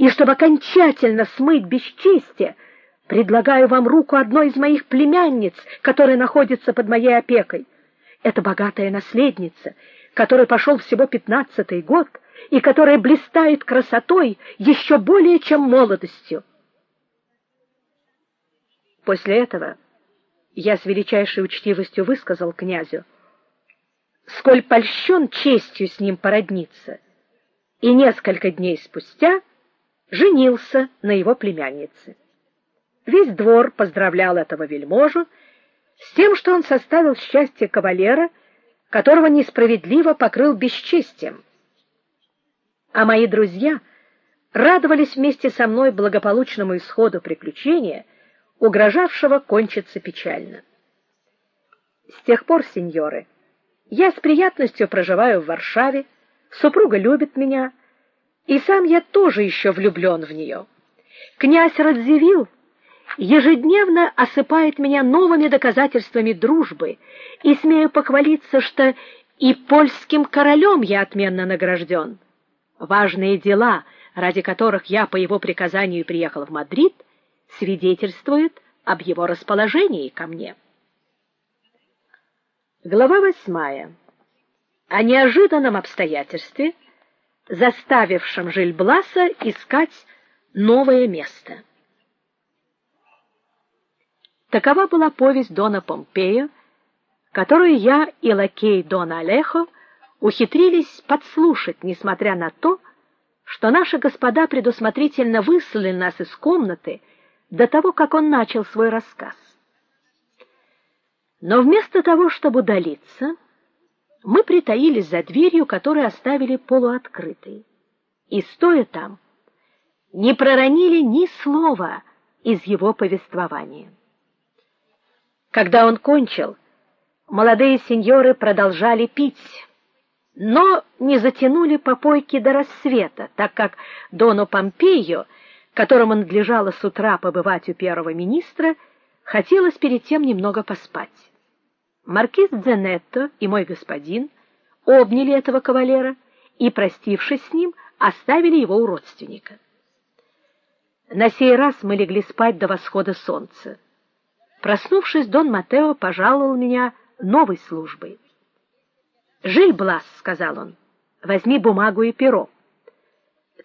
И чтобы окончательно смыть бесчестие, предлагаю вам руку одной из моих племянниц, которая находится под моей опекой. Это богатая наследница, которой пошел всего пятнадцатый год и которая блистает красотой еще более, чем молодостью. После этого я с величайшей учтивостью высказал князю, сколь польщен честью с ним породниться, и несколько дней спустя женился на его племяннице. Весь двор поздравлял этого вельможу с тем, что он составил счастье кавалера, которого несправедливо покрыл бесчестием. А мои друзья радовались вместе со мной благополучному исходу приключения, угрожавшего кончиться печально. С тех пор, сеньоры, я с приятностью проживаю в Варшаве, супруга любит меня, и сам я тоже еще влюблен в нее. Князь Радзивилл ежедневно осыпает меня новыми доказательствами дружбы, и смею похвалиться, что и польским королем я отменно награжден. Важные дела, ради которых я по его приказанию приехал в Мадрид, свидетельствуют об его расположении ко мне. Глава восьмая. О неожиданном обстоятельстве, заставившем Жильбласа искать новое место. Такова была повесть Дона Помпея, которую я и лакей Дона Алехо ухитрились подслушать, несмотря на то, что наши господа предусмотрительно выслали нас из комнаты до того, как он начал свой рассказ. Но вместо того, чтобы удалиться, мы притаились за дверью, которую оставили полуоткрытой. И стоя там, не проронили ни слова из его повествования. Когда он кончил, молодые сеньоры продолжали пить, но не затянули попойки до рассвета, так как дону Помпею, которому надлежало с утра побывать у первого министра, хотелось перед тем немного поспать. Маркиз Дзенетто и мой господин обняли этого кавалера и, простившись с ним, оставили его у родственника. На сей раз мы легли спать до восхода солнца. Проснувшись, Дон Матео пожаловал меня новой службой. "Жиль Блас", сказал он. "Возьми бумагу и перо.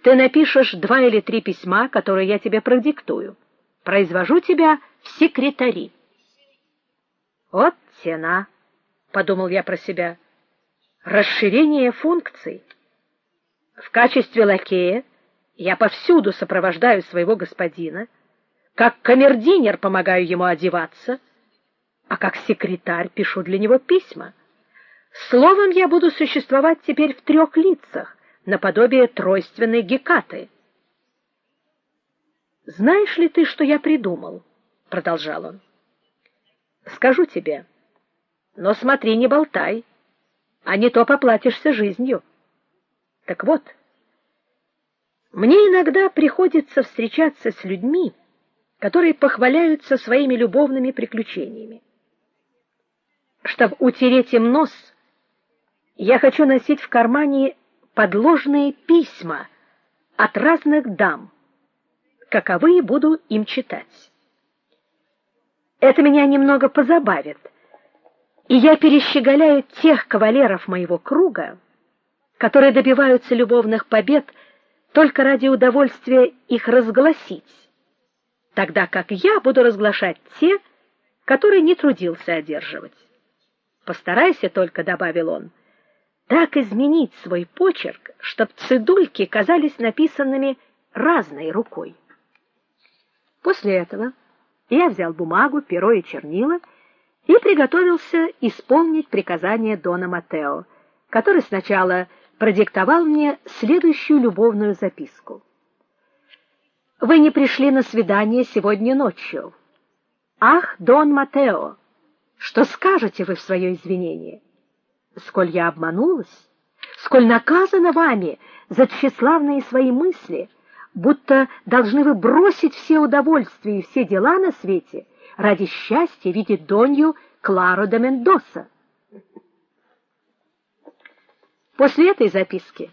Ты напишешь два или три письма, которые я тебе продиктую. Произвожу тебя в секретари". Вот тена, подумал я про себя. Расширение функций. В качестве лакея я повсюду сопровождаю своего господина как камердинер помогаю ему одеваться, а как секретарь пишу для него письма. Словом, я буду существовать теперь в трех лицах, наподобие тройственной Гекаты. Знаешь ли ты, что я придумал? продолжал он. Скажу тебе. Но смотри, не болтай, а не то поплатишься жизнью. Так вот, мне иногда приходится встречаться с людьми, которые похваляются своими любовными приключениями. Чтобы утереть им нос, я хочу носить в кармане подложные письма от разных дам. Каковые буду им читать. Это меня немного позабавит. И я перещеголяю тех кавалеров моего круга, которые добиваются любовных побед только ради удовольствия их разгласить тогда как я буду разглашать те, которые не трудился одерживать. Постарайся только, добавил он, так изменить свой почерк, чтоб цедульки казались написанными разной рукой. После этого я взял бумагу, перо и чернила и приготовился исполнить приказание дона Матео, который сначала продиктовал мне следующую любовную записку. Вы не пришли на свидание сегодня ночью. Ах, Дон Матео, что скажете вы в свое извинение? Сколь я обманулась, сколь наказана вами за тщеславные свои мысли, будто должны вы бросить все удовольствия и все дела на свете ради счастья видеть Донью Клару де Мендоса. После этой записки